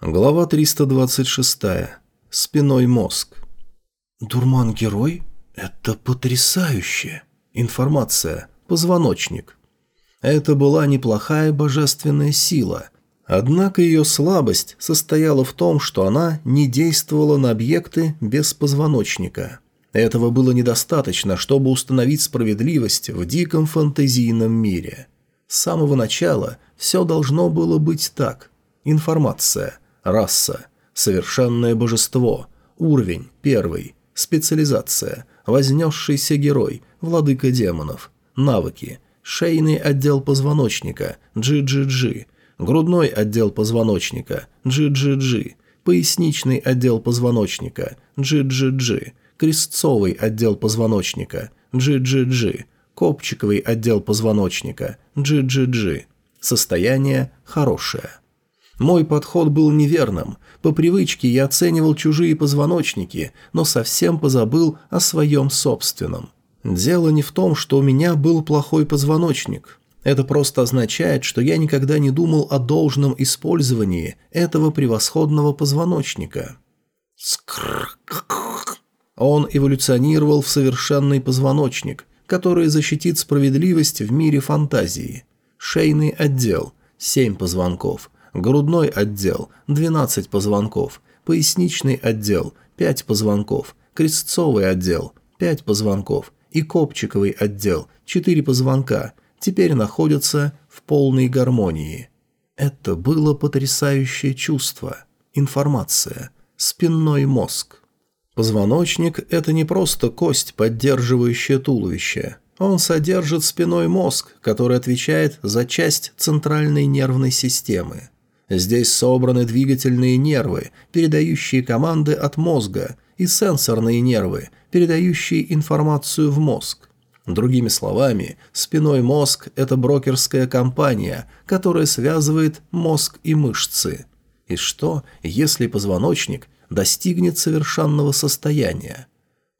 Глава 326. Спиной мозг. Дурман-герой? Это потрясающе! Информация. Позвоночник. Это была неплохая божественная сила. Однако ее слабость состояла в том, что она не действовала на объекты без позвоночника. Этого было недостаточно, чтобы установить справедливость в диком фантазийном мире. С самого начала все должно было быть так. Информация – Раса. Совершенное божество. Уровень. Первый. Специализация. Вознесшийся герой. Владыка демонов. Навыки. Шейный отдел позвоночника. GGG. Грудной отдел позвоночника. GGG. Поясничный отдел позвоночника. GGG. Крестцовый отдел позвоночника. GGG. Копчиковый отдел позвоночника. GGG. Состояние хорошее. Мой подход был неверным. По привычке я оценивал чужие позвоночники, но совсем позабыл о своем собственном. Дело не в том, что у меня был плохой позвоночник. Это просто означает, что я никогда не думал о должном использовании этого превосходного позвоночника. Он эволюционировал в совершенный позвоночник, который защитит справедливость в мире фантазии. Шейный отдел – 7 позвонков – грудной отдел – 12 позвонков, поясничный отдел – 5 позвонков, крестцовый отдел – 5 позвонков и копчиковый отдел – 4 позвонка теперь находятся в полной гармонии. Это было потрясающее чувство. Информация. Спинной мозг. Позвоночник – это не просто кость, поддерживающая туловище. Он содержит спиной мозг, который отвечает за часть центральной нервной системы. Здесь собраны двигательные нервы, передающие команды от мозга, и сенсорные нервы, передающие информацию в мозг. Другими словами, спиной мозг – это брокерская компания, которая связывает мозг и мышцы. И что, если позвоночник достигнет совершенного состояния?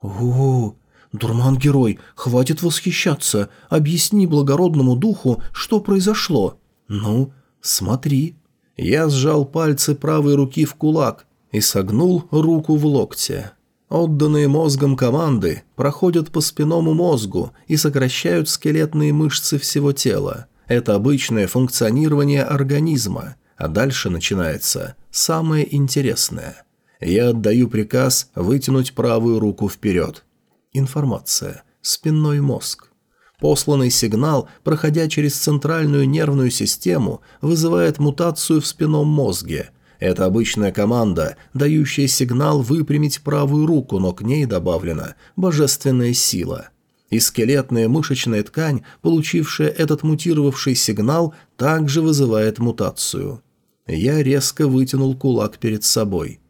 «О, дурман-герой, хватит восхищаться, объясни благородному духу, что произошло. Ну, смотри». Я сжал пальцы правой руки в кулак и согнул руку в локте. Отданные мозгом команды проходят по спинному мозгу и сокращают скелетные мышцы всего тела. Это обычное функционирование организма, а дальше начинается самое интересное. Я отдаю приказ вытянуть правую руку вперед. Информация. Спинной мозг. Посланный сигнал, проходя через центральную нервную систему, вызывает мутацию в спинном мозге. Это обычная команда, дающая сигнал выпрямить правую руку, но к ней добавлена божественная сила. И скелетная мышечная ткань, получившая этот мутировавший сигнал, также вызывает мутацию. Я резко вытянул кулак перед собой.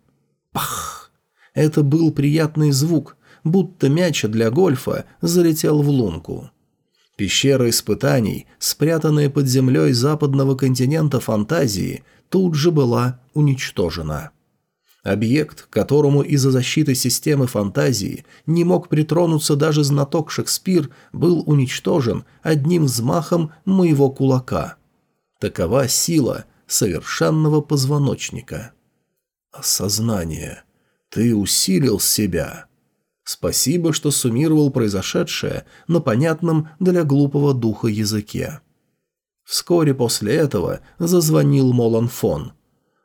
Пах! Это был приятный звук, будто мяч для гольфа залетел в лунку. Пещера испытаний, спрятанная под землей западного континента фантазии, тут же была уничтожена. Объект, которому из-за защиты системы фантазии не мог притронуться даже знаток Шекспир, был уничтожен одним взмахом моего кулака. Такова сила совершенного позвоночника. Осознание. Ты усилил себя. Спасибо, что суммировал произошедшее на понятном для глупого духа языке. Вскоре после этого зазвонил Моланфон.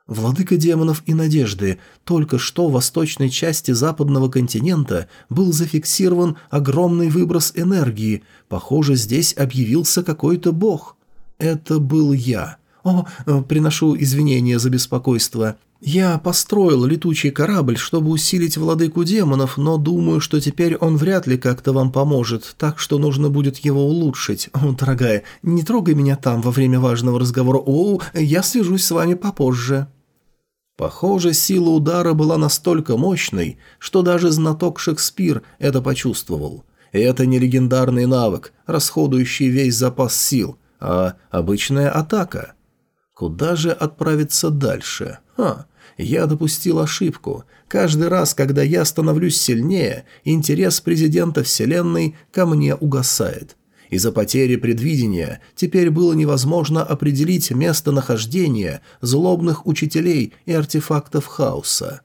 Владыка демонов и надежды, только что в восточной части западного континента был зафиксирован огромный выброс энергии. Похоже, здесь объявился какой-то бог. Это был я. О, приношу извинения за беспокойство. «Я построил летучий корабль, чтобы усилить владыку демонов, но думаю, что теперь он вряд ли как-то вам поможет, так что нужно будет его улучшить. Дорогая, не трогай меня там во время важного разговора. О, я свяжусь с вами попозже». Похоже, сила удара была настолько мощной, что даже знаток Шекспир это почувствовал. И это не легендарный навык, расходующий весь запас сил, а обычная атака. Куда же отправиться дальше? Ха, я допустил ошибку. Каждый раз, когда я становлюсь сильнее, интерес президента Вселенной ко мне угасает. Из-за потери предвидения теперь было невозможно определить местонахождение злобных учителей и артефактов хаоса.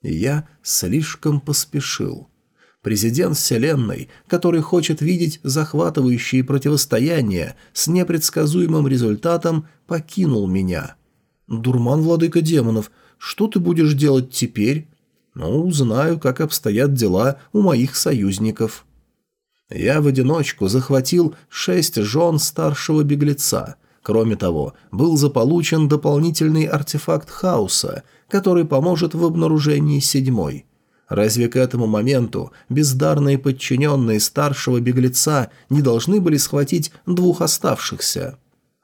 Я слишком поспешил. Президент Вселенной, который хочет видеть захватывающие противостояния с непредсказуемым результатом, покинул меня. «Дурман, владыка демонов, что ты будешь делать теперь?» «Ну, знаю, как обстоят дела у моих союзников». Я в одиночку захватил шесть жен старшего беглеца. Кроме того, был заполучен дополнительный артефакт хаоса, который поможет в обнаружении седьмой. Разве к этому моменту бездарные подчиненные старшего беглеца не должны были схватить двух оставшихся?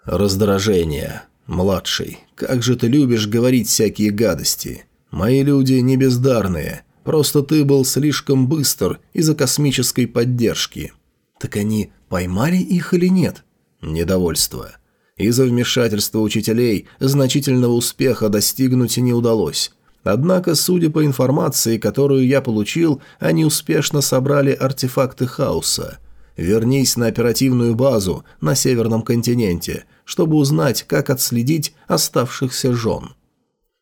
Раздражение. Младший, как же ты любишь говорить всякие гадости. Мои люди не бездарные. Просто ты был слишком быстр из-за космической поддержки. Так они поймали их или нет? Недовольство. Из-за вмешательства учителей значительного успеха достигнуть не удалось. Однако, судя по информации, которую я получил, они успешно собрали артефакты хаоса. Вернись на оперативную базу на Северном континенте, чтобы узнать, как отследить оставшихся жен.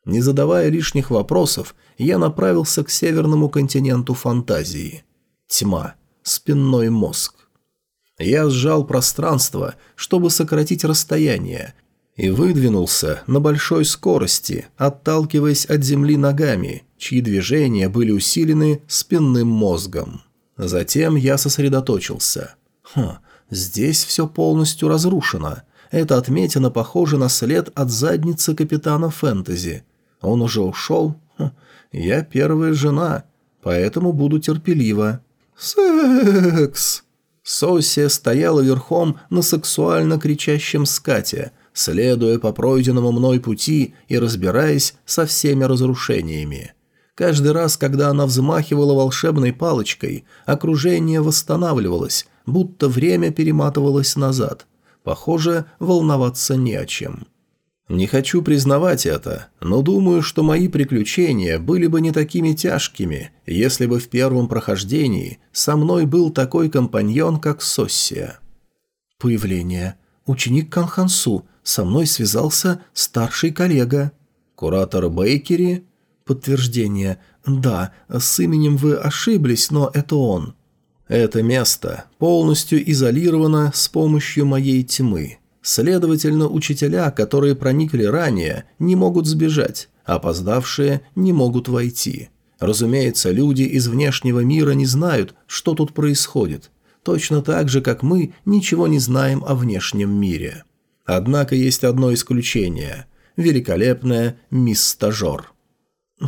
Не задавая лишних вопросов, я направился к Северному континенту фантазии. Тьма. Спинной мозг. Я сжал пространство, чтобы сократить расстояние, и выдвинулся на большой скорости, отталкиваясь от земли ногами, чьи движения были усилены спинным мозгом. Затем я сосредоточился. Хм, здесь все полностью разрушено. Эта отметина похожа на след от задницы капитана Фэнтези. Он уже ушел? Хм, я первая жена, поэтому буду терпелива. Секс! Сосия стояла верхом на сексуально кричащем скате, следуя по пройденному мной пути и разбираясь со всеми разрушениями. Каждый раз, когда она взмахивала волшебной палочкой, окружение восстанавливалось, будто время перематывалось назад. Похоже, волноваться не о чем. Не хочу признавать это, но думаю, что мои приключения были бы не такими тяжкими, если бы в первом прохождении со мной был такой компаньон, как Соссия. Появление. Ученик Канхансу. Со мной связался старший коллега. Куратор Бейкери. Подтверждение. Да, с именем вы ошиблись, но это он. Это место полностью изолировано с помощью моей тьмы. Следовательно, учителя, которые проникли ранее, не могут сбежать, а опоздавшие не могут войти. Разумеется, люди из внешнего мира не знают, что тут происходит, точно так же, как мы ничего не знаем о внешнем мире. Однако есть одно исключение – великолепная мисс-стажер.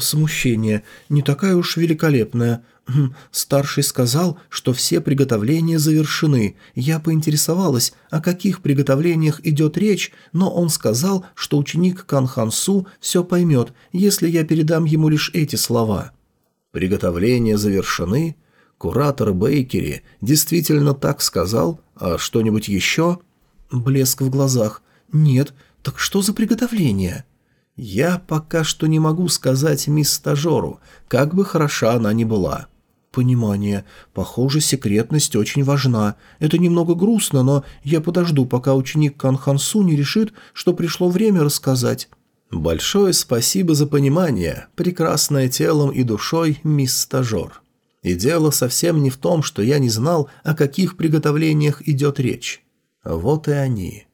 «Смущение. Не такая уж великолепная. Хм, старший сказал, что все приготовления завершены. Я поинтересовалась, о каких приготовлениях идет речь, но он сказал, что ученик Кан Хансу все поймет, если я передам ему лишь эти слова. Приготовления завершены? Куратор Бейкери действительно так сказал? А что-нибудь еще? Блеск в глазах. Нет, так что за приготовление? Я пока что не могу сказать мисс стажеру, как бы хороша она ни была. «Понимание. Похоже, секретность очень важна. Это немного грустно, но я подожду, пока ученик Канхансу не решит, что пришло время рассказать». «Большое спасибо за понимание, прекрасное телом и душой мисс-стажер. И дело совсем не в том, что я не знал, о каких приготовлениях идет речь. Вот и они».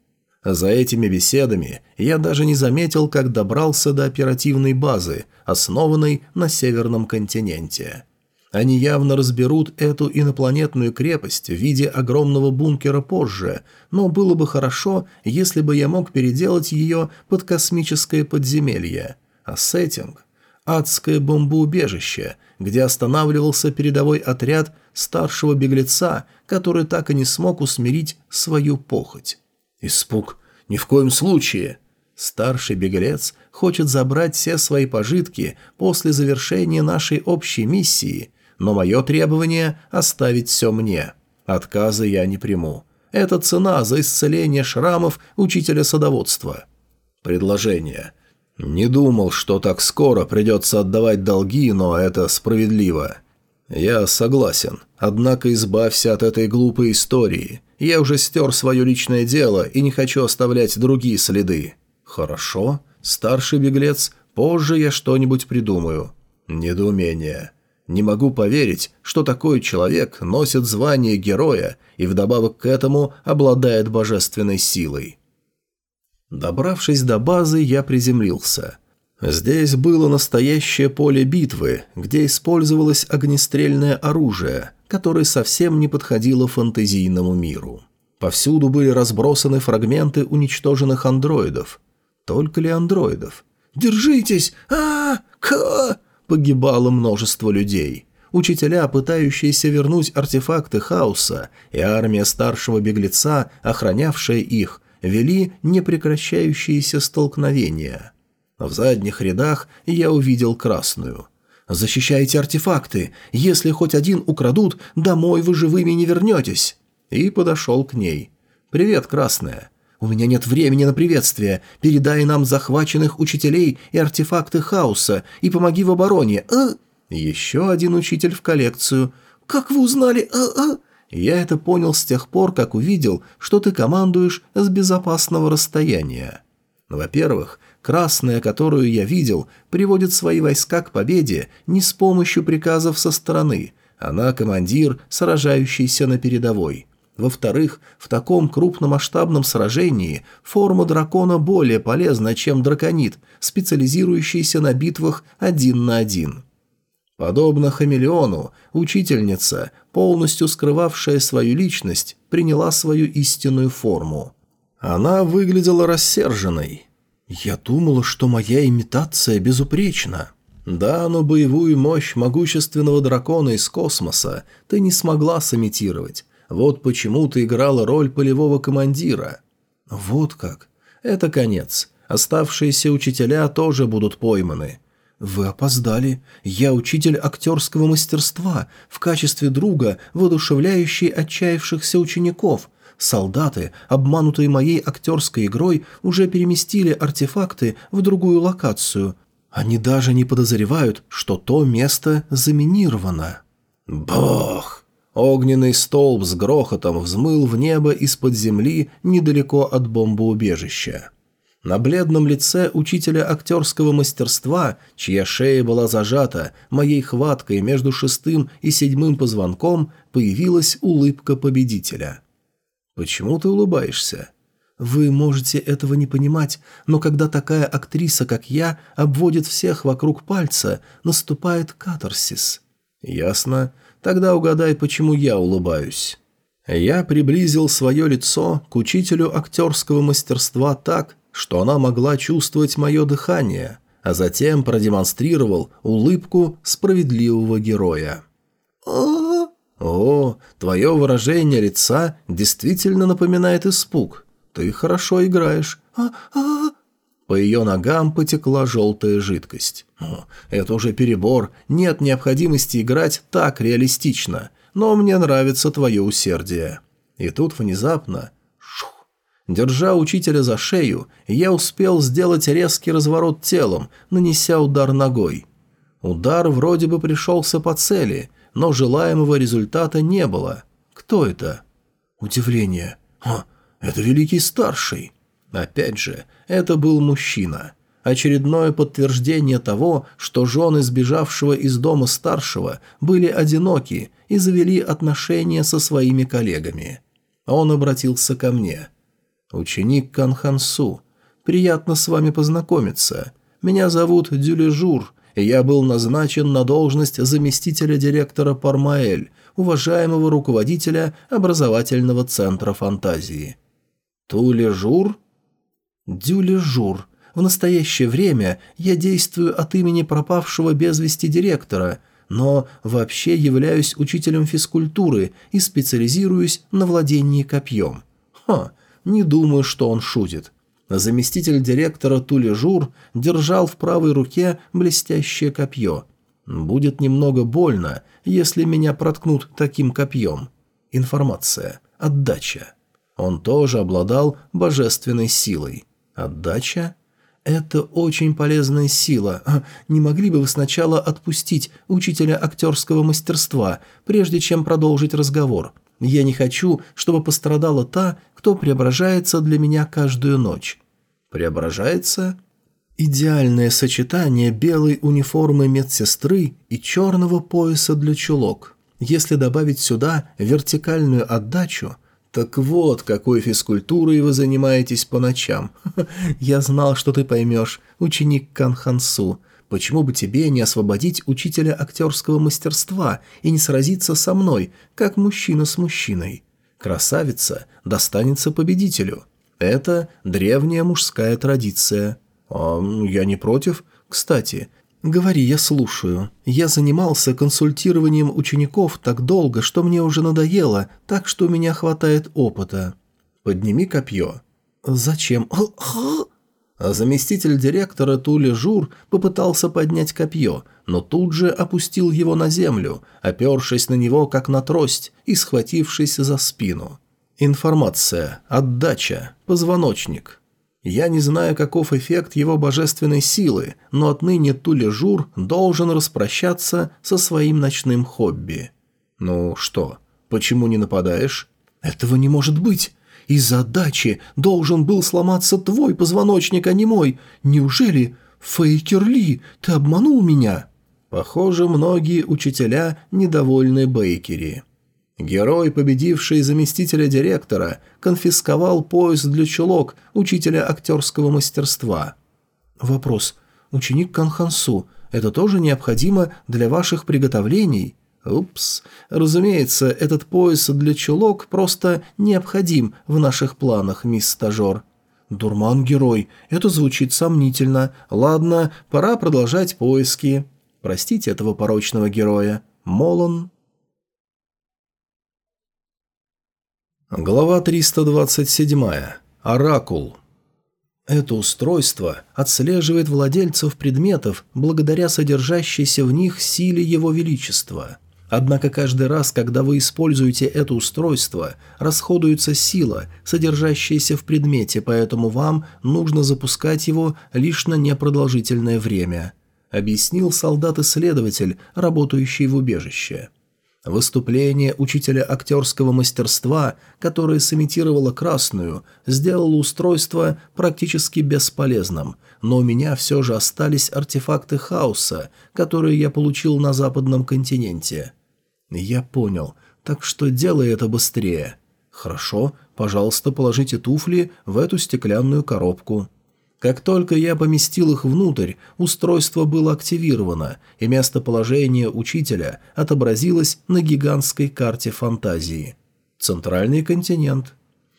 За этими беседами я даже не заметил, как добрался до оперативной базы, основанной на Северном континенте. Они явно разберут эту инопланетную крепость в виде огромного бункера позже, но было бы хорошо, если бы я мог переделать ее под космическое подземелье. А сеттинг – адское бомбоубежище, где останавливался передовой отряд старшего беглеца, который так и не смог усмирить свою похоть. Испуг. Ни в коем случае. Старший беглец хочет забрать все свои пожитки после завершения нашей общей миссии – но мое требование – оставить все мне. Отказа я не приму. Это цена за исцеление шрамов учителя садоводства. Предложение. Не думал, что так скоро придется отдавать долги, но это справедливо. «Я согласен. Однако избавься от этой глупой истории. Я уже стер свое личное дело и не хочу оставлять другие следы». «Хорошо. Старший беглец, позже я что-нибудь придумаю». «Недоумение. Не могу поверить, что такой человек носит звание героя и вдобавок к этому обладает божественной силой». Добравшись до базы, я приземлился – Здесь было настоящее поле битвы, где использовалось огнестрельное оружие, которое совсем не подходило фантазийному миру. Повсюду были разбросаны фрагменты уничтоженных андроидов. Только ли андроидов? «Держитесь! а к Погибало множество людей. Учителя, пытающиеся вернуть артефакты хаоса, и армия старшего беглеца, охранявшая их, вели непрекращающиеся столкновения – в задних рядах я увидел красную. «Защищайте артефакты! Если хоть один украдут, домой вы живыми не вернетесь!» И подошел к ней. «Привет, красная!» «У меня нет времени на приветствие. Передай нам захваченных учителей и артефакты хаоса и помоги в обороне. А?» Еще один учитель в коллекцию. «Как вы узнали? А-а?» Я это понял с тех пор, как увидел, что ты командуешь с безопасного расстояния. Во-первых, Красная, которую я видел, приводит свои войска к победе не с помощью приказов со стороны. Она командир, сражающийся на передовой. Во-вторых, в таком крупномасштабном сражении форма дракона более полезна, чем драконит, специализирующийся на битвах один на один. Подобно хамелеону, учительница, полностью скрывавшая свою личность, приняла свою истинную форму. Она выглядела рассерженной, «Я думала, что моя имитация безупречна». «Да, но боевую мощь могущественного дракона из космоса ты не смогла сымитировать. Вот почему ты играла роль полевого командира». «Вот как. Это конец. Оставшиеся учителя тоже будут пойманы». «Вы опоздали. Я учитель актерского мастерства, в качестве друга, воодушевляющий отчаявшихся учеников. Солдаты, обманутые моей актерской игрой, уже переместили артефакты в другую локацию. Они даже не подозревают, что то место заминировано. Бог! Огненный столб с грохотом взмыл в небо из-под земли недалеко от бомбоубежища. На бледном лице учителя актерского мастерства, чья шея была зажата моей хваткой между шестым и седьмым позвонком, появилась улыбка победителя. «Почему ты улыбаешься?» «Вы можете этого не понимать, но когда такая актриса, как я, обводит всех вокруг пальца, наступает катарсис». «Ясно. Тогда угадай, почему я улыбаюсь». Я приблизил свое лицо к учителю актерского мастерства так, что она могла чувствовать мое дыхание, а затем продемонстрировал улыбку справедливого героя. «О, «О, твое выражение лица действительно напоминает испуг. Ты хорошо играешь. А-а-а!» По ее ногам потекла желтая жидкость. Это уже перебор, нет необходимости играть так реалистично, но мне нравится твое усердие. И тут внезапно... Держа учителя за шею, я успел сделать резкий разворот телом, нанеся удар ногой. Удар вроде бы пришелся по цели, но желаемого результата не было. Кто это? Удивление. А, это великий старший. Опять же, это был мужчина. Очередное подтверждение того, что жены сбежавшего из дома старшего были одиноки и завели отношения со своими коллегами. Он обратился ко мне. «Ученик Канхансу, приятно с вами познакомиться. Меня зовут Дюлежур, и я был назначен на должность заместителя директора Пармаэль, уважаемого руководителя образовательного центра фантазии. Тулежур? Дюлежур. В настоящее время я действую от имени пропавшего без вести директора, но вообще являюсь учителем физкультуры и специализируюсь на владении копьем. Ха, не думаю, что он шутит. Заместитель директора Тулежур держал в правой руке блестящее копье. Будет немного больно, если меня проткнут таким копьем. Информация. Отдача. Он тоже обладал божественной силой. Отдача? «Это очень полезная сила. Не могли бы вы сначала отпустить учителя актерского мастерства, прежде чем продолжить разговор? Я не хочу, чтобы пострадала та, кто преображается для меня каждую ночь». «Преображается?» Идеальное сочетание белой униформы медсестры и черного пояса для чулок. Если добавить сюда вертикальную отдачу, так вот, какой физкультурой вы занимаетесь по ночам. Я знал, что ты поймешь, ученик Канхансу. Почему бы тебе не освободить учителя актерского мастерства и не сразиться со мной, как мужчина с мужчиной? Красавица достанется победителю. Это древняя мужская традиция. «А я не против. Кстати, говори, я слушаю. Я занимался консультированием учеников так долго, что мне уже надоело, так что у меня хватает опыта. Подними копье». «Зачем?» А заместитель директора Тули Жур попытался поднять копье, но тут же опустил его на землю, опершись на него как на трость и схватившись за спину. Информация. Отдача. Позвоночник. Я не знаю, каков эффект его божественной силы, но отныне Тулежур должен распрощаться со своим ночным хобби. Ну что, почему не нападаешь? Этого не может быть. Из-за отдачи должен был сломаться твой позвоночник, а не мой. Неужели, Фейкерли, ты обманул меня? Похоже, многие учителя недовольны Бейкери. Герой, победивший заместителя директора, конфисковал пояс для чулок учителя актерского мастерства. Вопрос. Ученик Канхансу, это тоже необходимо для ваших приготовлений? Упс. Разумеется, этот пояс для чулок просто необходим в наших планах, мисс стажер. Дурман-герой, это звучит сомнительно. Ладно, пора продолжать поиски. Простите этого порочного героя. Молон Глава 327. Оракул. Это устройство отслеживает владельцев предметов благодаря содержащейся в них силе Его Величества. Однако каждый раз, когда вы используете это устройство, расходуется сила, содержащаяся в предмете, поэтому вам нужно запускать его лишь на непродолжительное время, объяснил солдат-исследователь, работающий в убежище. Выступление учителя актерского мастерства, которое сымитировало красную, сделало устройство практически бесполезным, но у меня все же остались артефакты хаоса, которые я получил на западном континенте. Я понял, так что делай это быстрее. Хорошо, пожалуйста, положите туфли в эту стеклянную коробку. Как только я поместил их внутрь, устройство было активировано, и местоположение учителя отобразилось на гигантской карте фантазии. Центральный континент.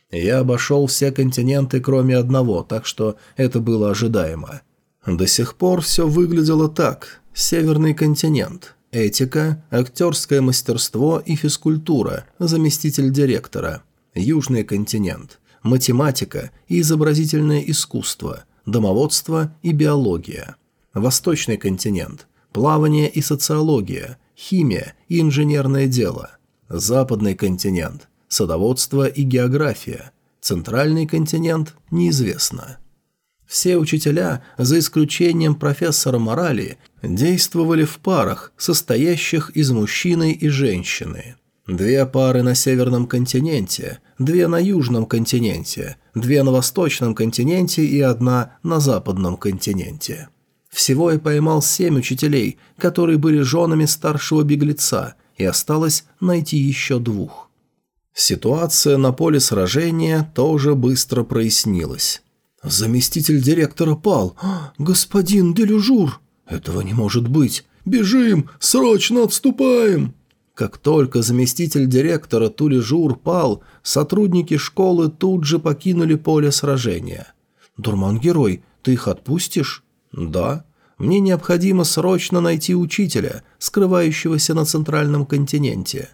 Я обошел все континенты, кроме одного, так что это было ожидаемо. До сих пор все выглядело так. Северный континент. Этика, актерское мастерство и физкультура, заместитель директора. Южный континент математика и изобразительное искусство, домоводство и биология. Восточный континент – плавание и социология, химия и инженерное дело. Западный континент – садоводство и география. Центральный континент – неизвестно. Все учителя, за исключением профессора морали, действовали в парах, состоящих из мужчины и женщины – Две пары на северном континенте, две на южном континенте, две на восточном континенте и одна на западном континенте. Всего я поймал семь учителей, которые были женами старшего беглеца, и осталось найти еще двух. Ситуация на поле сражения тоже быстро прояснилась. «Заместитель директора пал! Господин Делюжур! Этого не может быть! Бежим! Срочно отступаем!» Как только заместитель директора Тулежур пал, сотрудники школы тут же покинули поле сражения. «Дурман-герой, ты их отпустишь?» «Да. Мне необходимо срочно найти учителя, скрывающегося на центральном континенте».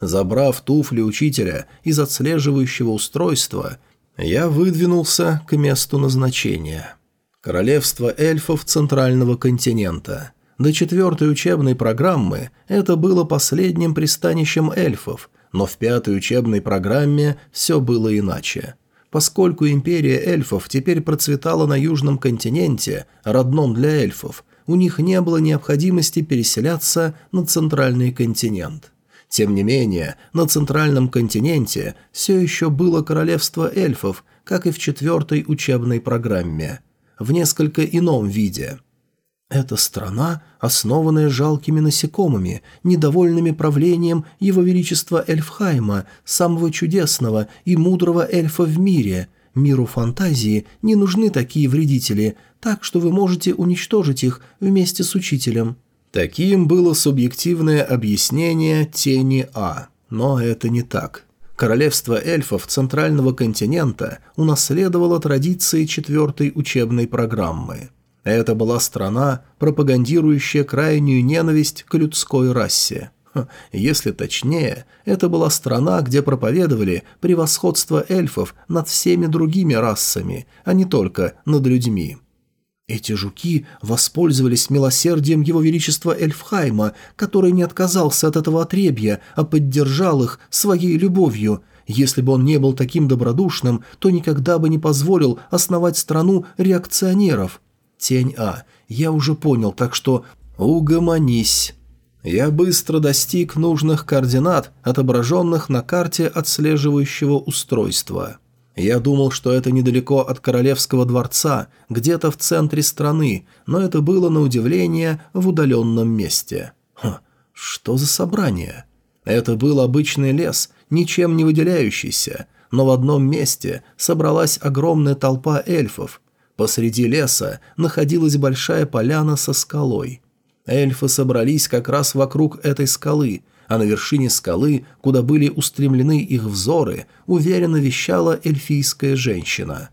Забрав туфли учителя из отслеживающего устройства, я выдвинулся к месту назначения. Королевство эльфов центрального континента – до четвертой учебной программы это было последним пристанищем эльфов, но в пятой учебной программе все было иначе. Поскольку империя эльфов теперь процветала на южном континенте, родном для эльфов, у них не было необходимости переселяться на центральный континент. Тем не менее, на центральном континенте все еще было королевство эльфов, как и в четвертой учебной программе, в несколько ином виде – это страна, основанная жалкими насекомыми, недовольными правлением Его Величества Эльфхайма, самого чудесного и мудрого эльфа в мире. Миру фантазии не нужны такие вредители, так что вы можете уничтожить их вместе с учителем». Таким было субъективное объяснение тени А. Но это не так. Королевство эльфов Центрального континента унаследовало традиции четвертой учебной программы – это была страна, пропагандирующая крайнюю ненависть к людской расе. Если точнее, это была страна, где проповедовали превосходство эльфов над всеми другими расами, а не только над людьми. Эти жуки воспользовались милосердием его величества Эльфхайма, который не отказался от этого отребья, а поддержал их своей любовью. Если бы он не был таким добродушным, то никогда бы не позволил основать страну реакционеров. Тень А. Я уже понял, так что угомонись. Я быстро достиг нужных координат, отображенных на карте отслеживающего устройства. Я думал, что это недалеко от Королевского дворца, где-то в центре страны, но это было, на удивление, в удаленном месте. Ха, что за собрание? Это был обычный лес, ничем не выделяющийся, но в одном месте собралась огромная толпа эльфов, Посреди леса находилась большая поляна со скалой. Эльфы собрались как раз вокруг этой скалы, а на вершине скалы, куда были устремлены их взоры, уверенно вещала эльфийская женщина.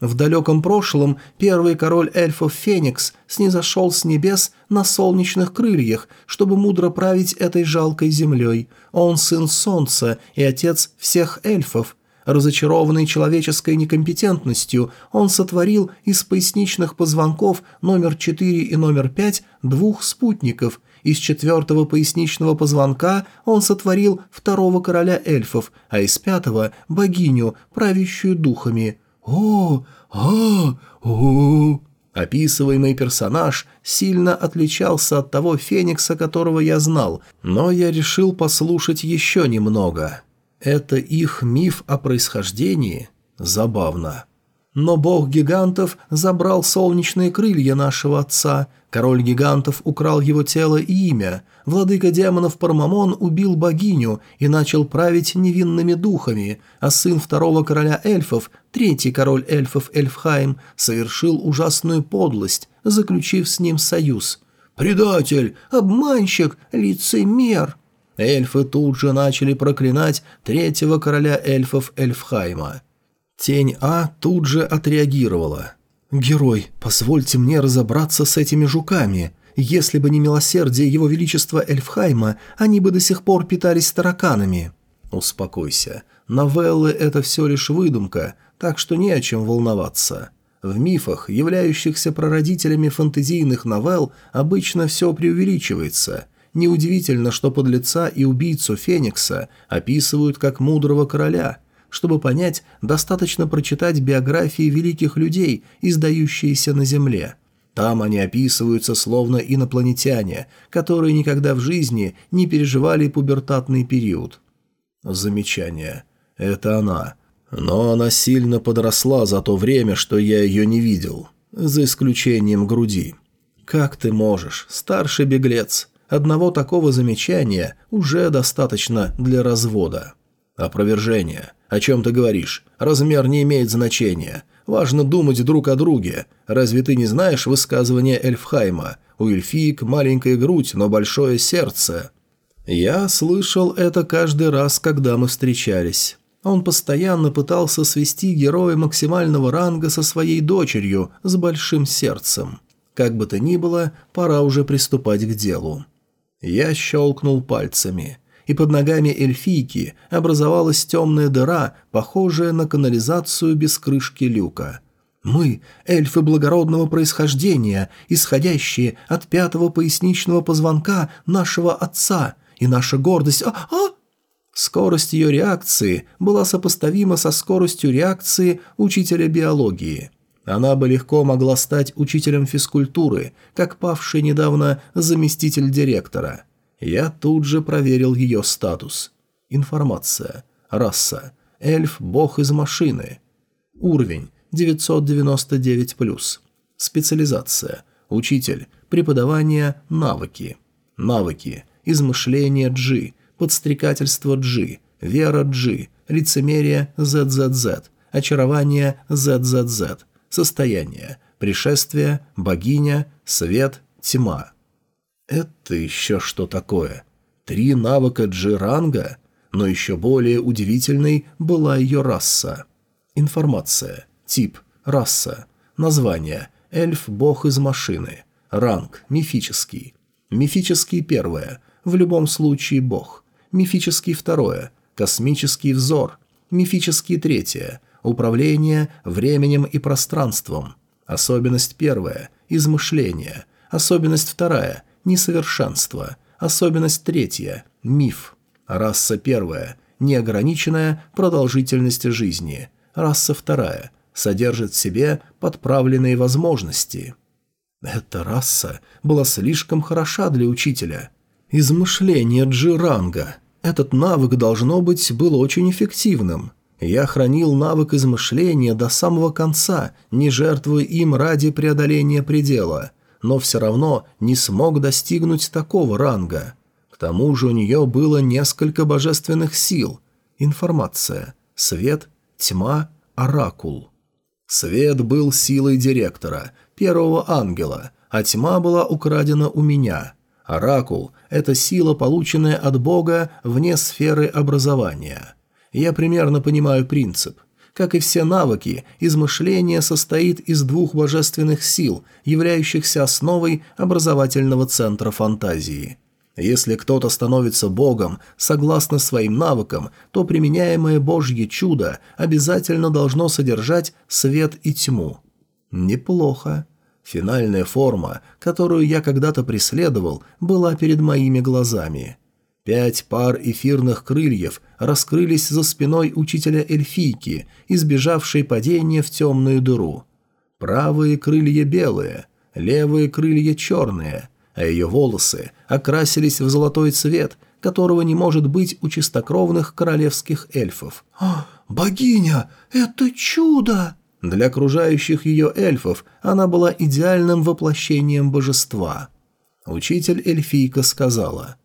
В далеком прошлом первый король эльфов Феникс снизошел с небес на солнечных крыльях, чтобы мудро править этой жалкой землей. Он сын солнца и отец всех эльфов, Разочарованный человеческой некомпетентностью, он сотворил из поясничных позвонков номер 4 и номер 5 двух спутников. Из четвертого поясничного позвонка он сотворил второго короля эльфов, а из пятого – богиню, правящую духами. «О, а, о!» Описываемый персонаж сильно отличался от того феникса, которого я знал, но я решил послушать еще немного. Это их миф о происхождении? Забавно. Но бог гигантов забрал солнечные крылья нашего отца, король гигантов украл его тело и имя, владыка демонов Пармамон убил богиню и начал править невинными духами, а сын второго короля эльфов, третий король эльфов Эльфхайм, совершил ужасную подлость, заключив с ним союз. «Предатель! Обманщик! Лицемер!» Эльфы тут же начали проклинать третьего короля эльфов Эльфхайма. Тень А тут же отреагировала. «Герой, позвольте мне разобраться с этими жуками. Если бы не милосердие его величества Эльфхайма, они бы до сих пор питались тараканами». «Успокойся. Новеллы – это все лишь выдумка, так что не о чем волноваться». В мифах, являющихся прародителями фэнтезийных новелл, обычно все преувеличивается – Неудивительно, что подлеца и убийцу Феникса описывают как мудрого короля. Чтобы понять, достаточно прочитать биографии великих людей, издающиеся на Земле. Там они описываются словно инопланетяне, которые никогда в жизни не переживали пубертатный период. Замечание. Это она. Но она сильно подросла за то время, что я ее не видел. За исключением груди. «Как ты можешь, старший беглец?» Одного такого замечания уже достаточно для развода. Опровержение. О чем ты говоришь? Размер не имеет значения. Важно думать друг о друге. Разве ты не знаешь высказывания Эльфхайма? У эльфиек маленькая грудь, но большое сердце. Я слышал это каждый раз, когда мы встречались. Он постоянно пытался свести героя максимального ранга со своей дочерью с большим сердцем. Как бы то ни было, пора уже приступать к делу. Я щелкнул пальцами, и под ногами эльфийки образовалась темная дыра, похожая на канализацию без крышки люка. Мы — эльфы благородного происхождения, исходящие от пятого поясничного позвонка нашего отца, и наша гордость... А, а! Скорость ее реакции была сопоставима со скоростью реакции учителя биологии. Она бы легко могла стать учителем физкультуры, как павший недавно заместитель директора. Я тут же проверил ее статус. Информация. Раса. Эльф – бог из машины. Уровень 999+. Специализация. Учитель. Преподавание. Навыки. Навыки. Измышление G. Подстрекательство G. Вера G. Лицемерие ZZZ. Очарование ZZZ. Состояние. Пришествие. Богиня. Свет. Тьма. Это еще что такое? Три навыка G-ранга? Но еще более удивительной была ее раса. Информация. Тип. Раса. Название. Эльф-бог из машины. Ранг. Мифический. Мифический первое. В любом случае бог. Мифический второе. Космический взор. Мифический третье. Управление временем и пространством. Особенность первая. Измышление. Особенность вторая. Несовершенство. Особенность третья. Миф. Раса первая. Неограниченная продолжительность жизни. Раса вторая. Содержит в себе подправленные возможности. Эта раса была слишком хороша для учителя. Измышление Джиранга. Этот навык, должно быть, был очень эффективным. Я хранил навык измышления до самого конца, не жертвуя им ради преодоления предела, но все равно не смог достигнуть такого ранга. К тому же у нее было несколько божественных сил. Информация. Свет, тьма, оракул. Свет был силой директора, первого ангела, а тьма была украдена у меня. Оракул – это сила, полученная от Бога вне сферы образования. Я примерно понимаю принцип. Как и все навыки, измышление состоит из двух божественных сил, являющихся основой образовательного центра фантазии. Если кто-то становится богом согласно своим навыкам, то применяемое божье чудо обязательно должно содержать свет и тьму. Неплохо. Финальная форма, которую я когда-то преследовал, была перед моими глазами. Пять пар эфирных крыльев раскрылись за спиной учителя эльфийки, избежавшей падения в темную дыру. Правые крылья белые, левые крылья черные, а ее волосы окрасились в золотой цвет, которого не может быть у чистокровных королевских эльфов. «А, богиня, это чудо!» Для окружающих ее эльфов она была идеальным воплощением божества. Учитель эльфийка сказала,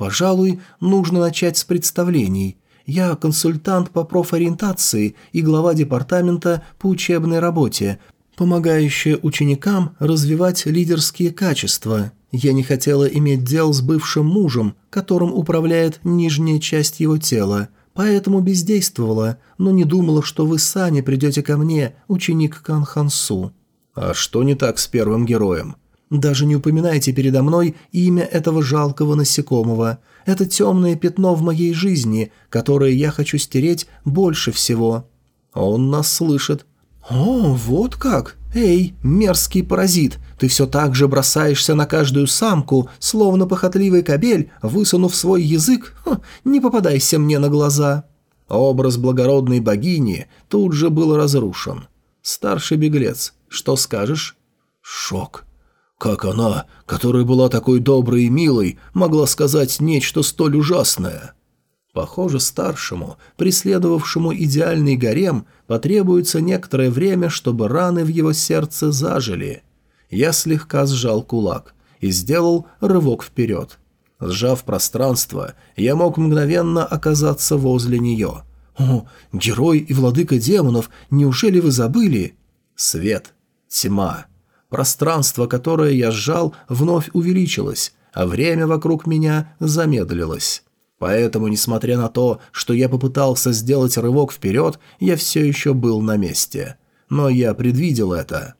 «Пожалуй, нужно начать с представлений. Я консультант по профориентации и глава департамента по учебной работе, помогающая ученикам развивать лидерские качества. Я не хотела иметь дел с бывшим мужем, которым управляет нижняя часть его тела, поэтому бездействовала, но не думала, что вы сами придете ко мне, ученик Канхансу». «А что не так с первым героем?» «Даже не упоминайте передо мной имя этого жалкого насекомого. Это темное пятно в моей жизни, которое я хочу стереть больше всего». «Он нас слышит». «О, вот как! Эй, мерзкий паразит, ты все так же бросаешься на каждую самку, словно похотливый кобель, высунув свой язык? Ха, не попадайся мне на глаза». Образ благородной богини тут же был разрушен. «Старший беглец, что скажешь?» «Шок. Как она, которая была такой доброй и милой, могла сказать нечто столь ужасное?» Похоже, старшему, преследовавшему идеальный гарем, потребуется некоторое время, чтобы раны в его сердце зажили. Я слегка сжал кулак и сделал рывок вперед. Сжав пространство, я мог мгновенно оказаться возле нее. «О, герой и владыка демонов, неужели вы забыли?» Свет. Тьма. Пространство, которое я сжал, вновь увеличилось, а время вокруг меня замедлилось. Поэтому, несмотря на то, что я попытался сделать рывок вперед, я все еще был на месте. Но я предвидел это.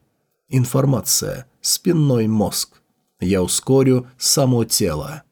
Информация. Спинной мозг. Я ускорю само тело.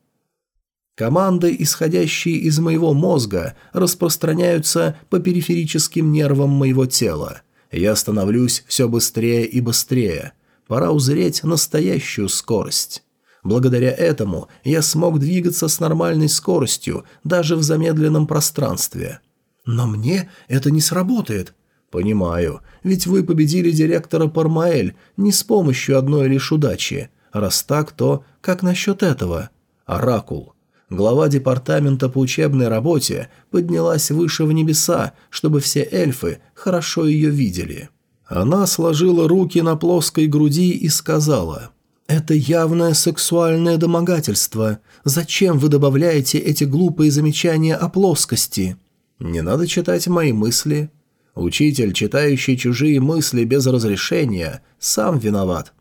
Команды, исходящие из моего мозга, распространяются по периферическим нервам моего тела. Я становлюсь все быстрее и быстрее. Пора узреть настоящую скорость. Благодаря этому я смог двигаться с нормальной скоростью, даже в замедленном пространстве. Но мне это не сработает. Понимаю, ведь вы победили директора Пармаэль не с помощью одной лишь удачи. Раз так, то как насчет этого? Оракул. Глава департамента по учебной работе поднялась выше в небеса, чтобы все эльфы хорошо ее видели. Она сложила руки на плоской груди и сказала – «Это явное сексуальное домогательство. Зачем вы добавляете эти глупые замечания о плоскости?» «Не надо читать мои мысли». Учитель, читающий чужие мысли без разрешения, сам виноват.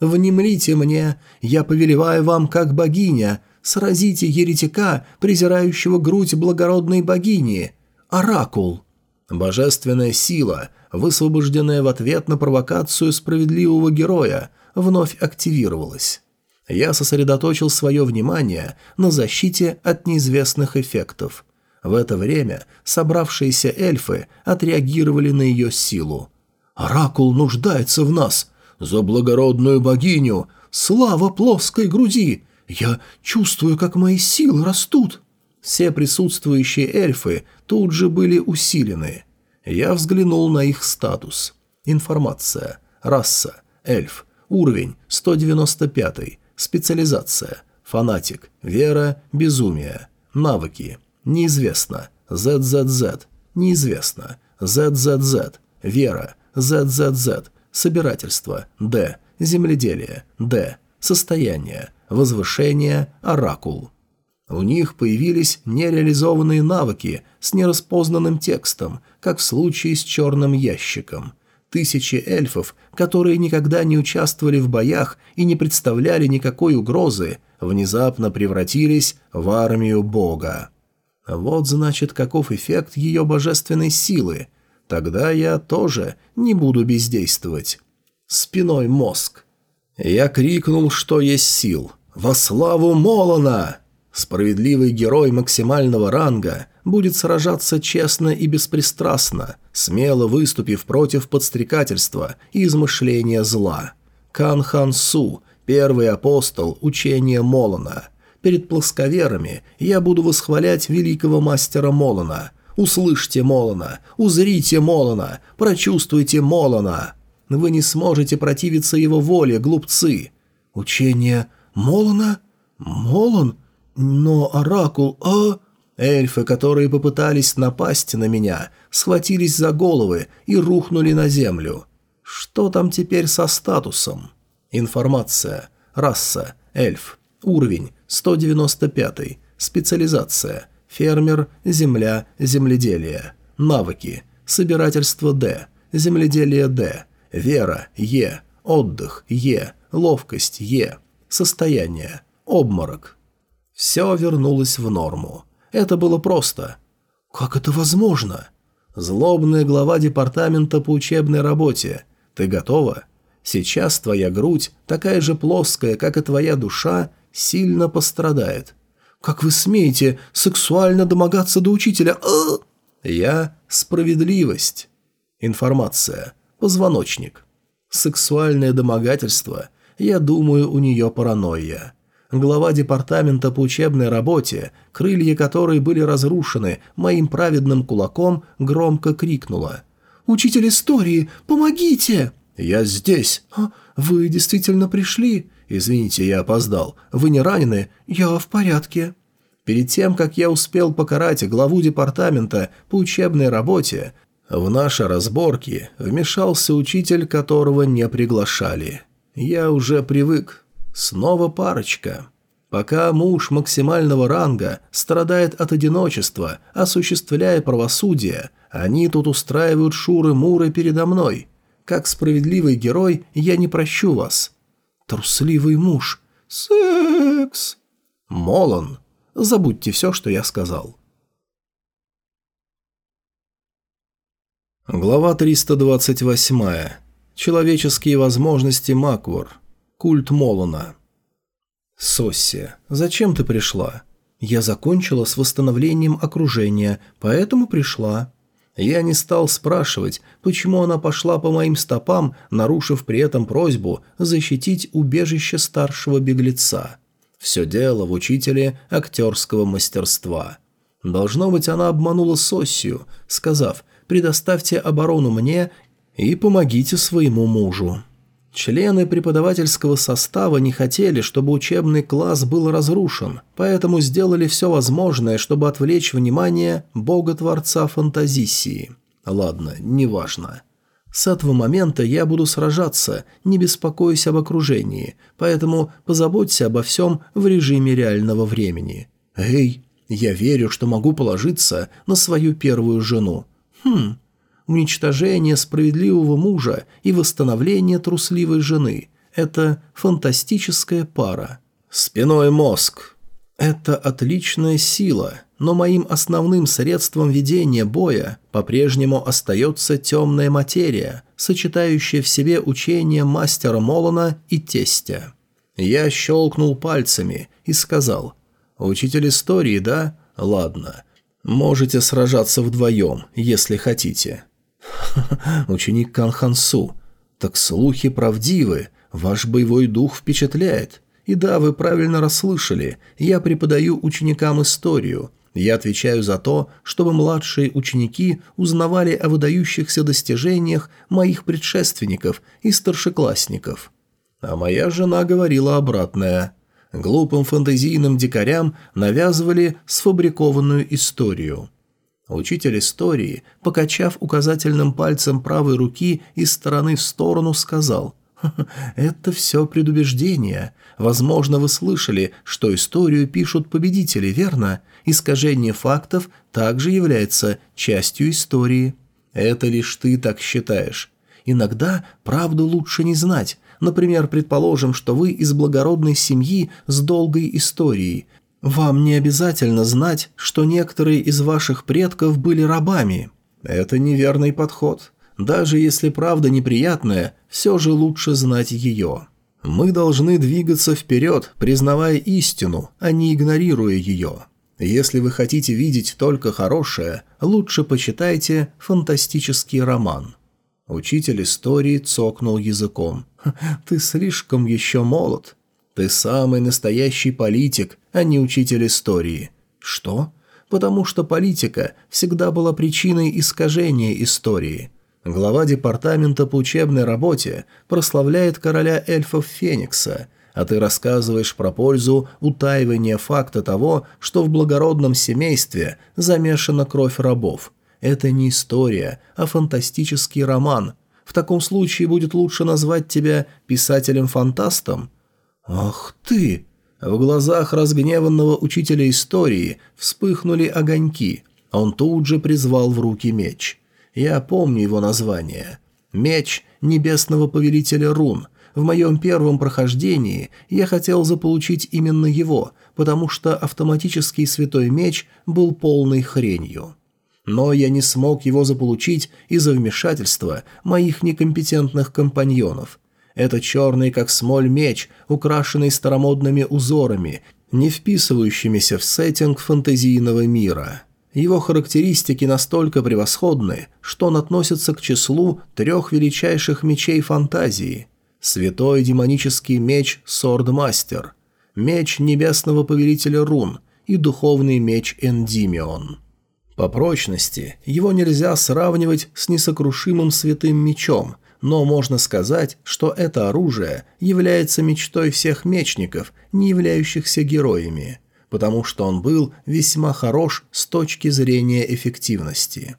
«Внемлите мне, я повелеваю вам как богиня, сразите еретика, презирающего грудь благородной богини. Оракул». Божественная сила, высвобожденная в ответ на провокацию справедливого героя, вновь активировалась. Я сосредоточил свое внимание на защите от неизвестных эффектов. В это время собравшиеся эльфы отреагировали на ее силу. «Оракул нуждается в нас! За благородную богиню! Слава плоской груди! Я чувствую, как мои силы растут!» Все присутствующие эльфы тут же были усилены. Я взглянул на их статус. Информация. Раса. Эльф. Уровень 195. Специализация. Фанатик. Вера. Безумие. Навыки. Неизвестно. ZZZ. Неизвестно. ZZZ. Вера. ZZZ. Собирательство. Д. Земледелие. Д. Состояние. Возвышение. Оракул. У них появились нереализованные навыки с нераспознанным текстом, как в случае с черным ящиком – Тысячи эльфов, которые никогда не участвовали в боях и не представляли никакой угрозы, внезапно превратились в армию бога. Вот значит, каков эффект ее божественной силы. Тогда я тоже не буду бездействовать. Спиной мозг. Я крикнул, что есть сил. «Во славу Молона!» Справедливый герой максимального ранга будет сражаться честно и беспристрастно, смело выступив против подстрекательства и измышления зла. Кан Хан Су, первый апостол учения Молона. Перед плосковерами я буду восхвалять великого мастера Молона. Услышьте Молона, узрите Молона, прочувствуйте Молона. Вы не сможете противиться его воле, глупцы. Учение Молона? Молон? Но Оракул, а... Эльфы, которые попытались напасть на меня, схватились за головы и рухнули на землю. Что там теперь со статусом? Информация. Раса. Эльф. Уровень. 195. Специализация. Фермер. Земля. Земледелие. Навыки. Собирательство Д. Земледелие Д. Вера. Е. Отдых. Е. Ловкость. Е. Состояние. Обморок. Все вернулось в норму. Это было просто. «Как это возможно?» «Злобная глава департамента по учебной работе. Ты готова? Сейчас твоя грудь, такая же плоская, как и твоя душа, сильно пострадает. Как вы смеете сексуально домогаться до учителя? А! Я – справедливость. Информация. Позвоночник. Сексуальное домогательство. Я думаю, у нее паранойя глава департамента по учебной работе, крылья которой были разрушены моим праведным кулаком, громко крикнула. «Учитель истории, помогите!» «Я здесь!» а, «Вы действительно пришли?» «Извините, я опоздал. Вы не ранены?» «Я в порядке». Перед тем, как я успел покарать главу департамента по учебной работе, в наши разборки вмешался учитель, которого не приглашали. Я уже привык. Снова парочка. Пока муж максимального ранга страдает от одиночества, осуществляя правосудие, они тут устраивают шуры-муры передо мной. Как справедливый герой я не прощу вас. Трусливый муж. Секс. Молон. Забудьте все, что я сказал. Глава 328. Человеческие возможности Маквор. Культ Молона. «Сосси, зачем ты пришла?» «Я закончила с восстановлением окружения, поэтому пришла». Я не стал спрашивать, почему она пошла по моим стопам, нарушив при этом просьбу защитить убежище старшего беглеца. Все дело в учителе актерского мастерства. Должно быть, она обманула Соссию, сказав «предоставьте оборону мне и помогите своему мужу». Члены преподавательского состава не хотели, чтобы учебный класс был разрушен, поэтому сделали все возможное, чтобы отвлечь внимание бога-творца фантазисии. Ладно, неважно. С этого момента я буду сражаться, не беспокоясь об окружении, поэтому позаботься обо всем в режиме реального времени. Эй, я верю, что могу положиться на свою первую жену. Хм, уничтожение справедливого мужа и восстановление трусливой жены. Это фантастическая пара. Спиной мозг. Это отличная сила, но моим основным средством ведения боя по-прежнему остается темная материя, сочетающая в себе учение мастера Молона и тестя. Я щелкнул пальцами и сказал «Учитель истории, да? Ладно. Можете сражаться вдвоем, если хотите. ученик Канхансу. Так слухи правдивы, ваш боевой дух впечатляет. И да, вы правильно расслышали, я преподаю ученикам историю. Я отвечаю за то, чтобы младшие ученики узнавали о выдающихся достижениях моих предшественников и старшеклассников. А моя жена говорила обратное. Глупым фантазийным дикарям навязывали сфабрикованную историю – Учитель истории, покачав указательным пальцем правой руки из стороны в сторону, сказал «Это все предубеждение. Возможно, вы слышали, что историю пишут победители, верно? Искажение фактов также является частью истории. Это лишь ты так считаешь. Иногда правду лучше не знать. Например, предположим, что вы из благородной семьи с долгой историей, вам не обязательно знать, что некоторые из ваших предков были рабами. Это неверный подход. Даже если правда неприятная, все же лучше знать ее. Мы должны двигаться вперед, признавая истину, а не игнорируя ее. Если вы хотите видеть только хорошее, лучше почитайте фантастический роман. Учитель истории цокнул языком. «Ты слишком еще молод. Ты самый настоящий политик, а не учитель истории. Что? Потому что политика всегда была причиной искажения истории. Глава департамента по учебной работе прославляет короля эльфов Феникса, а ты рассказываешь про пользу утаивания факта того, что в благородном семействе замешана кровь рабов. Это не история, а фантастический роман. В таком случае будет лучше назвать тебя писателем-фантастом – «Ах ты!» В глазах разгневанного учителя истории вспыхнули огоньки. Он тут же призвал в руки меч. Я помню его название. «Меч небесного повелителя рун». В моем первом прохождении я хотел заполучить именно его, потому что автоматический святой меч был полной хренью. Но я не смог его заполучить из-за вмешательства моих некомпетентных компаньонов – это черный, как смоль, меч, украшенный старомодными узорами, не вписывающимися в сеттинг фантазийного мира. Его характеристики настолько превосходны, что он относится к числу трех величайших мечей фантазии. Святой демонический меч Сордмастер, меч небесного повелителя рун и духовный меч Эндимион. По прочности его нельзя сравнивать с несокрушимым святым мечом – но можно сказать, что это оружие является мечтой всех мечников, не являющихся героями, потому что он был весьма хорош с точки зрения эффективности.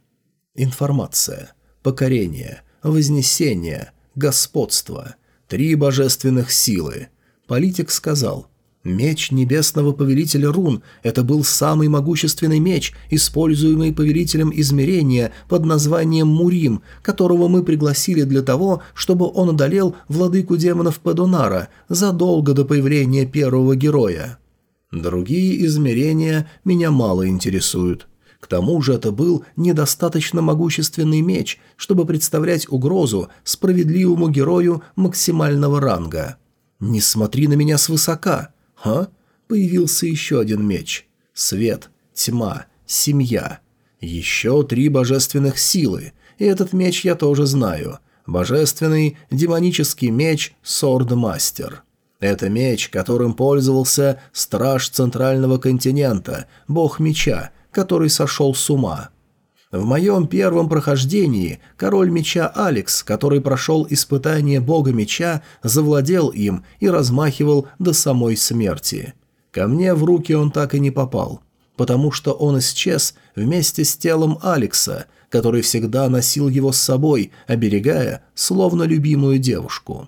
Информация, покорение, вознесение, господство, три божественных силы. Политик сказал – Меч небесного повелителя рун – это был самый могущественный меч, используемый повелителем измерения под названием Мурим, которого мы пригласили для того, чтобы он одолел владыку демонов Падонара задолго до появления первого героя. Другие измерения меня мало интересуют. К тому же это был недостаточно могущественный меч, чтобы представлять угрозу справедливому герою максимального ранга. «Не смотри на меня свысока!» «Ха?» Появился еще один меч. Свет, тьма, семья. Еще три божественных силы. И этот меч я тоже знаю. Божественный демонический меч Сордмастер. Это меч, которым пользовался страж Центрального континента, бог меча, который сошел с ума. В моем первом прохождении король меча Алекс, который прошел испытание бога меча, завладел им и размахивал до самой смерти. Ко мне в руки он так и не попал, потому что он исчез вместе с телом Алекса, который всегда носил его с собой, оберегая, словно любимую девушку.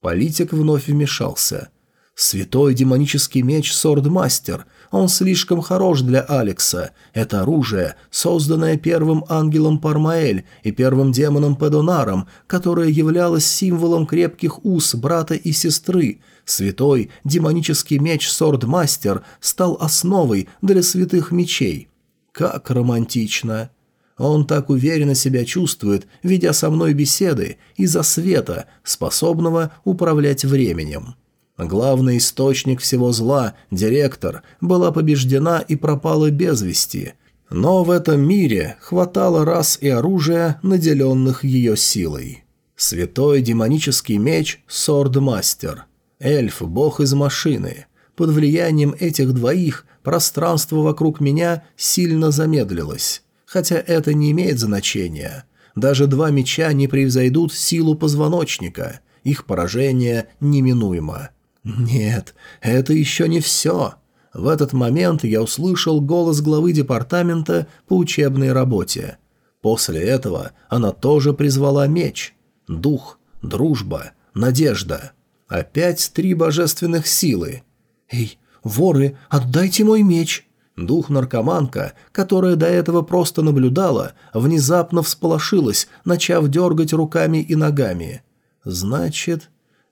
Политик вновь вмешался. «Святой демонический меч Сордмастер. Он слишком хорош для Алекса. Это оружие, созданное первым ангелом Пармаэль и первым демоном Педонаром, которое являлось символом крепких уз брата и сестры. Святой демонический меч Сордмастер стал основой для святых мечей. Как романтично!» Он так уверенно себя чувствует, ведя со мной беседы, из-за света, способного управлять временем. Главный источник всего зла, директор, была побеждена и пропала без вести. Но в этом мире хватало рас и оружия, наделенных ее силой. Святой демонический меч Сордмастер. Эльф, бог из машины. Под влиянием этих двоих пространство вокруг меня сильно замедлилось хотя это не имеет значения. Даже два меча не превзойдут силу позвоночника, их поражение неминуемо. Нет, это еще не все. В этот момент я услышал голос главы департамента по учебной работе. После этого она тоже призвала меч. Дух, дружба, надежда. Опять три божественных силы. «Эй, воры, отдайте мой меч!» Дух-наркоманка, которая до этого просто наблюдала, внезапно всполошилась, начав дергать руками и ногами. «Значит,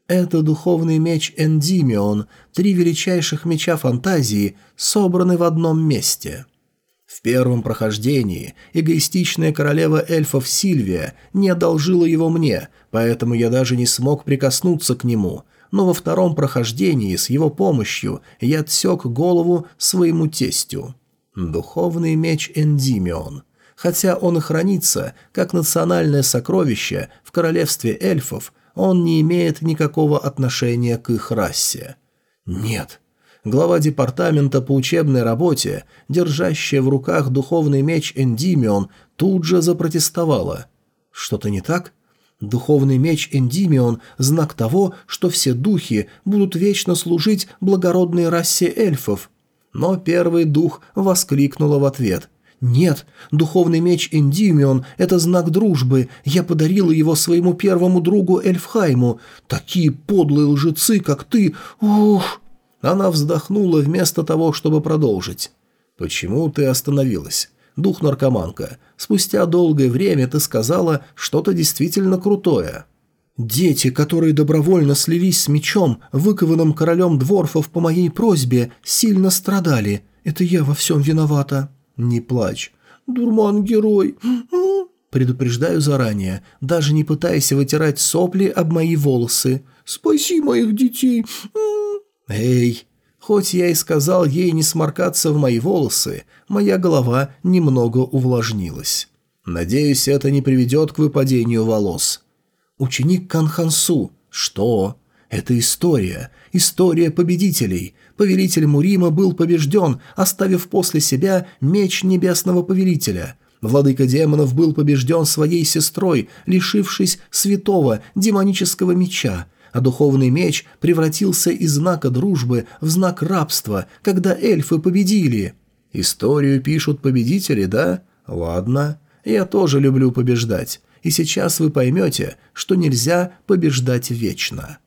это духовный меч Эндимион, три величайших меча фантазии, собраны в одном месте». В первом прохождении эгоистичная королева эльфов Сильвия не одолжила его мне, поэтому я даже не смог прикоснуться к нему, но во втором прохождении с его помощью я отсек голову своему тестю. Духовный меч Эндимион. Хотя он и хранится как национальное сокровище в королевстве эльфов, он не имеет никакого отношения к их расе. Нет. Глава департамента по учебной работе, держащая в руках духовный меч Эндимион, тут же запротестовала. Что-то не так? Духовный меч Эндимион – знак того, что все духи будут вечно служить благородной расе эльфов. Но первый дух воскликнула в ответ. «Нет, духовный меч Эндимион – это знак дружбы. Я подарила его своему первому другу Эльфхайму. Такие подлые лжецы, как ты. Ух!» Она вздохнула вместо того, чтобы продолжить. «Почему ты остановилась? дух-наркоманка, спустя долгое время ты сказала что-то действительно крутое. Дети, которые добровольно слились с мечом, выкованным королем дворфов по моей просьбе, сильно страдали. Это я во всем виновата. Не плачь. Дурман-герой. Предупреждаю заранее, даже не пытайся вытирать сопли об мои волосы. Спаси моих детей. Эй, Хоть я и сказал ей не сморкаться в мои волосы, моя голова немного увлажнилась. Надеюсь, это не приведет к выпадению волос. Ученик Канхансу. Что? Это история. История победителей. Повелитель Мурима был побежден, оставив после себя меч небесного повелителя. Владыка демонов был побежден своей сестрой, лишившись святого демонического меча а духовный меч превратился из знака дружбы в знак рабства, когда эльфы победили. Историю пишут победители, да? Ладно, я тоже люблю побеждать, и сейчас вы поймете, что нельзя побеждать вечно.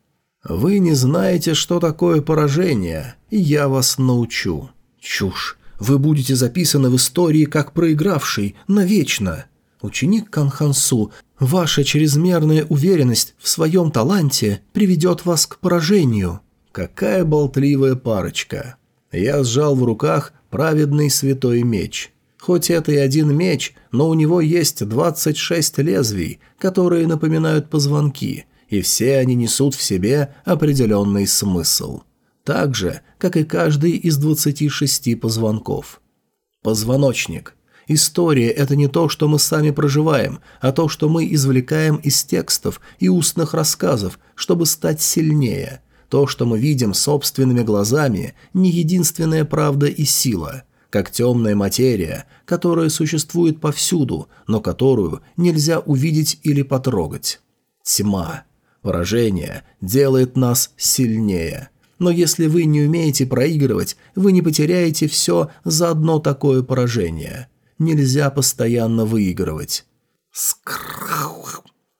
Вы не знаете, что такое поражение, я вас научу. Чушь. Вы будете записаны в истории как проигравший, навечно. Ученик Канхансу Ваша чрезмерная уверенность в своем таланте приведет вас к поражению. Какая болтливая парочка. Я сжал в руках праведный святой меч. Хоть это и один меч, но у него есть 26 лезвий, которые напоминают позвонки, и все они несут в себе определенный смысл. Так же, как и каждый из 26 позвонков. Позвоночник – История – это не то, что мы сами проживаем, а то, что мы извлекаем из текстов и устных рассказов, чтобы стать сильнее. То, что мы видим собственными глазами, не единственная правда и сила, как темная материя, которая существует повсюду, но которую нельзя увидеть или потрогать. Тьма. Поражение делает нас сильнее. Но если вы не умеете проигрывать, вы не потеряете все за одно такое поражение. Нельзя постоянно выигрывать.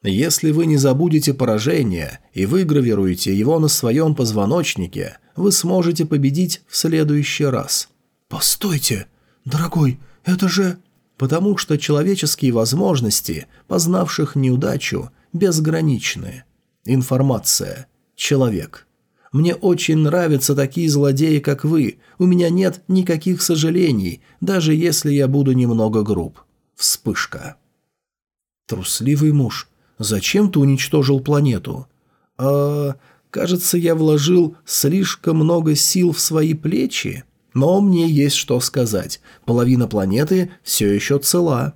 Если вы не забудете поражение и выгравируете его на своем позвоночнике, вы сможете победить в следующий раз. «Постойте, дорогой, это же...» Потому что человеческие возможности, познавших неудачу, безграничны. Информация. Человек. Мне очень нравятся такие злодеи, как вы. У меня нет никаких сожалений, даже если я буду немного груб. Вспышка. Трусливый муж. Зачем ты уничтожил планету? А, кажется, я вложил слишком много сил в свои плечи. Но мне есть что сказать. Половина планеты все еще цела.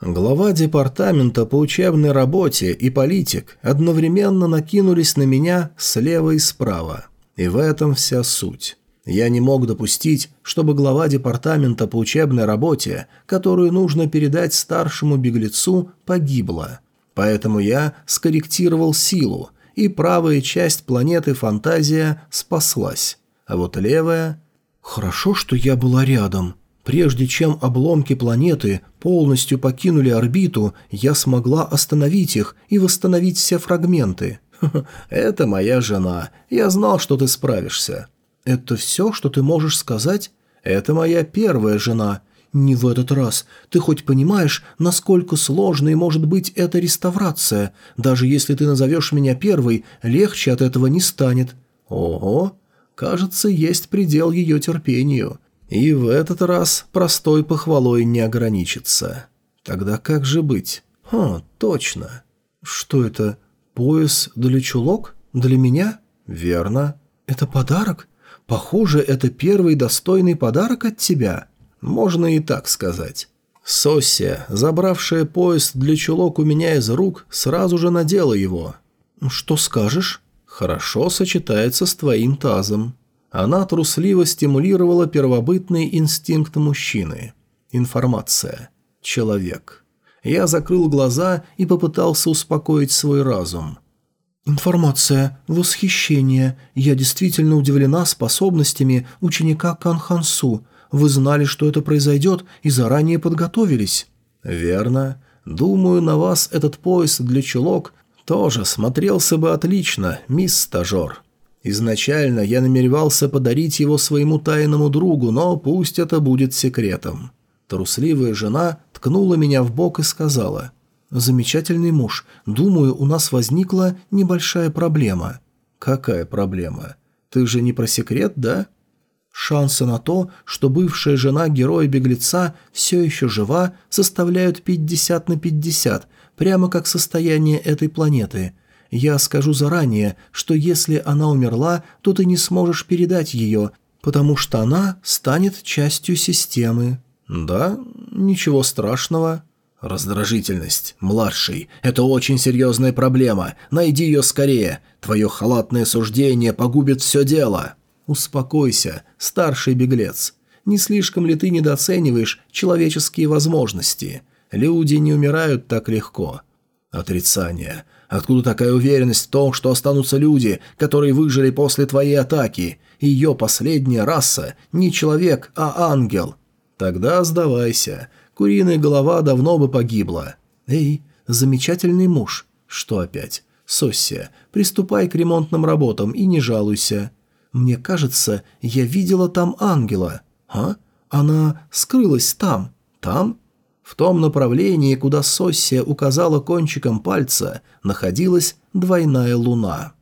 Глава департамента по учебной работе и политик одновременно накинулись на меня слева и справа. И в этом вся суть. Я не мог допустить, чтобы глава департамента по учебной работе, которую нужно передать старшему беглецу, погибла. Поэтому я скорректировал силу, и правая часть планеты Фантазия спаслась, а вот левая... Хорошо, что я была рядом. Прежде чем обломки планеты полностью покинули орбиту, я смогла остановить их и восстановить все фрагменты. «Это моя жена. Я знал, что ты справишься». «Это все, что ты можешь сказать?» «Это моя первая жена. «Не в этот раз. Ты хоть понимаешь, насколько сложной может быть эта реставрация? Даже если ты назовешь меня первой, легче от этого не станет». «Ого! Кажется, есть предел ее терпению. И в этот раз простой похвалой не ограничится. Тогда как же быть? Хм, точно. Что это? Пояс для чулок? Для меня? Верно. Это подарок? Похоже, это первый достойный подарок от тебя». Можно и так сказать. Соссия, забравшая пояс для чулок у меня из рук, сразу же надела его. «Что скажешь?» «Хорошо сочетается с твоим тазом». Она трусливо стимулировала первобытный инстинкт мужчины. Информация. Человек. Я закрыл глаза и попытался успокоить свой разум. «Информация. Восхищение. Я действительно удивлена способностями ученика Канхансу. Вы знали, что это произойдет, и заранее подготовились». «Верно. Думаю, на вас этот пояс для чулок тоже смотрелся бы отлично, мисс стажер. Изначально я намеревался подарить его своему тайному другу, но пусть это будет секретом». Трусливая жена ткнула меня в бок и сказала «Замечательный муж, думаю, у нас возникла небольшая проблема». «Какая проблема? Ты же не про секрет, да?» Шансы на то, что бывшая жена героя-беглеца все еще жива, составляют 50 на 50, прямо как состояние этой планеты. Я скажу заранее, что если она умерла, то ты не сможешь передать ее, потому что она станет частью системы. Да, ничего страшного. Раздражительность. Младший. Это очень серьезная проблема. Найди ее скорее. Твое халатное суждение погубит все дело. «Успокойся, старший беглец. Не слишком ли ты недооцениваешь человеческие возможности? Люди не умирают так легко». «Отрицание. Откуда такая уверенность в том, что останутся люди, которые выжили после твоей атаки? Ее последняя раса не человек, а ангел. Тогда сдавайся. Куриная голова давно бы погибла. Эй, замечательный муж. Что опять? Соссия, приступай к ремонтным работам и не жалуйся. Мне кажется, я видела там ангела. А? Она скрылась там. Там? В том направлении, куда Соссия указала кончиком пальца, находилась двойная луна.